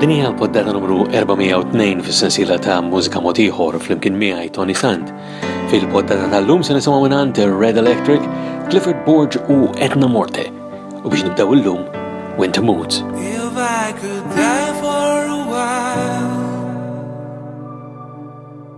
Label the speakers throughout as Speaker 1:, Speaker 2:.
Speaker 1: Din hija l-poddata numru 402 fis-sensiela ta' mużika mod ieħor flimkien miegħi Tony Sant. Fil-poddata tal-lum se nisimgħu mingħand Red Electric, Clifford Borge u Etna Morte. U biex nibdew illum Winter Moods. If I could die for a while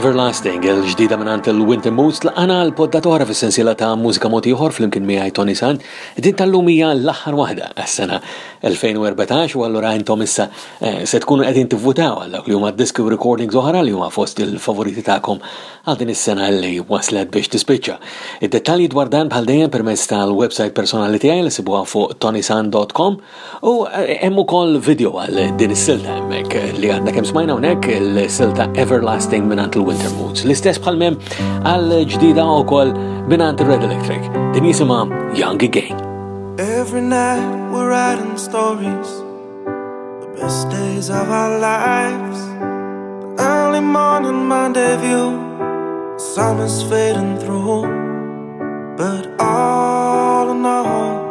Speaker 1: Everlasting, il-ġdida minnant il-Winter Moods, tlaqana l-poddatora fis sensila ta' mużika motiħor fl-imkien miħaj Tony San, din tal-lum hija l-aħħar waħda għas-sena 2014 u allura intom issa eh, se tkunu qegħdin tivvutaw għal dak li huma diski u recordings oħra li huma fost il-favoriti tagħkom għal din is-sena li waslet biex tispiċċa. Id-dettalji dwar dan bħal dejjem permezz tal-website personali tiegħi li sibuha fuq tonisan.com U eh, hemm ukoll video għal din is-silta hemmhekk eh, li għandna kemm smajna hawnhekk il-silta Everlasting mingħand il-Winter Moods. L-istess bħal mem għal ġdida wkoll mingħand Red Electric. Din jisimha Young Again. Every night we're writing stories The best days of our lives The early morning Monday view Summer's fading through But all in all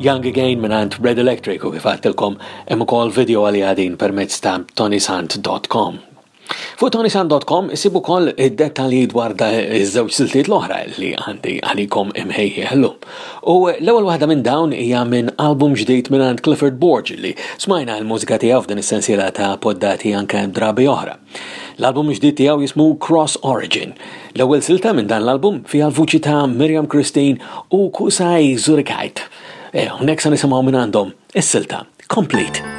Speaker 2: Young Again
Speaker 3: minant Red Electric u kif għattilkom hemm ukoll video għalli għadin permezz ta' tonisant.com. Fuq tonisant.com isibu kol id-dettalji dwar da iż-żewġ siltiet l-oħra li għandi għalikom imħejji ħellu. U l-ewwel waħda minn dawn hija minn album ġdid minn Clifford Borg li smajna l-mużika tiegħu f'din is-sensiela ta' poddati anke drabi oħra. L-album ġdid tiegħu jismu Cross Origin. L-ewwel silta minn dan l-album fiha l-vuċi ta' Miriam Christine u Kusai Zurikajt. Eh, hawnhekk sa nisimgħu minn għandhom is-silta Complete.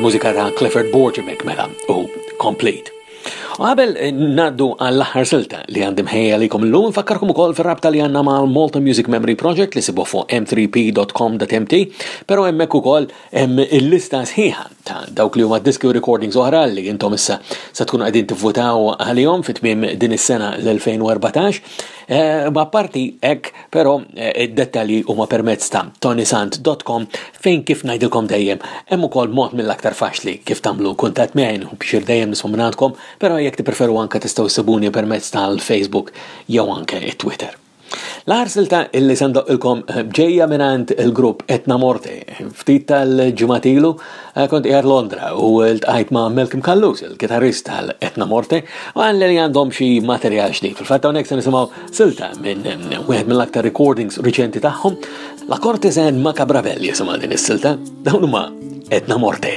Speaker 4: il-mużika ta' Clifford Bortimek mela u Complete. U għabel eh, naddu għall-aħħar silta li għandim ħejja li kom l-lum, fakkarkom ukoll fir-rabta li għanna mal Malta Music Memory Project li sibu fuq m3p.com.mt, pero hemmhekk ukoll Hemm il-lista sħiħa ta' dawk li huma diski u recordings oħra li intom issa se tkunu qegħdin tivvutaw għalihom fi tmiem din is-sena l-2014. Eh, ma' parti hekk, però eh, id-dettalji huma permezz ta' tonisant.com fejn kif ngħidilkom dejjem hemm ukoll mod mill-aktar faċli kif tagħmlu kuntatt miegħi u biex dejjem nisma' minn għandkom, però jekk tippreferu anke tistgħu ssibuni permezz tal-Facebook jew anke it-Twitter. L-aħħar silta illi sendoqilkom eh, ġejja minant il-grupp Etna Morte. Ftit tal-ġimgħat ilu eh, kont qiegħed Londra u ltqajt ma' Malcolm Kallus, il-kitarrist tal-Etna Morte, u għan li għandhom xi materjal ġdid. Fil-fatt hawnhekk se nisimgħu silta minn eh, wieħed mill-aktar recordings riċenti tagħhom, La Cortesen Macabravel jisimha din is-silta, dawn huma Etna Morte.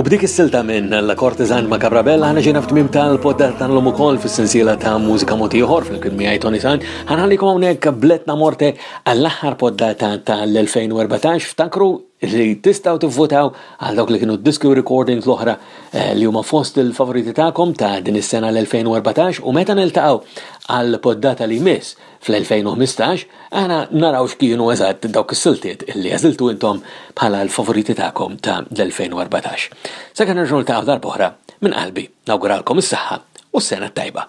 Speaker 3: U b'dik is-silta minn la Cortezan Macabra Bella ħana ġejna f'tmim tal-poddar tal-lum ukoll fis-sensiela ta' mużika moti ieħor fil-kien miegħi Tony San. Ħanħallikom hawnhekk bletna morte Għall-aħħar poddata tal-2014 ftakru li tistgħu tivvutaw għal dawk li kienu d-diski u recordings l-oħra eh, li huma fost il-favoriti tagħkom ta' din is-sena l-2014 u meta niltaqgħu għal poddata li jmiss fl-2015 aħna naraw x'kienu eżatt dawk is-siltiet li għażiltu intom bħala l-favoriti tagħkom ta' l-2014. Sakemm nerġgħu niltaqgħu darb'oħra minn qalbi nawguralkom is-saħħa u s-sena tajba.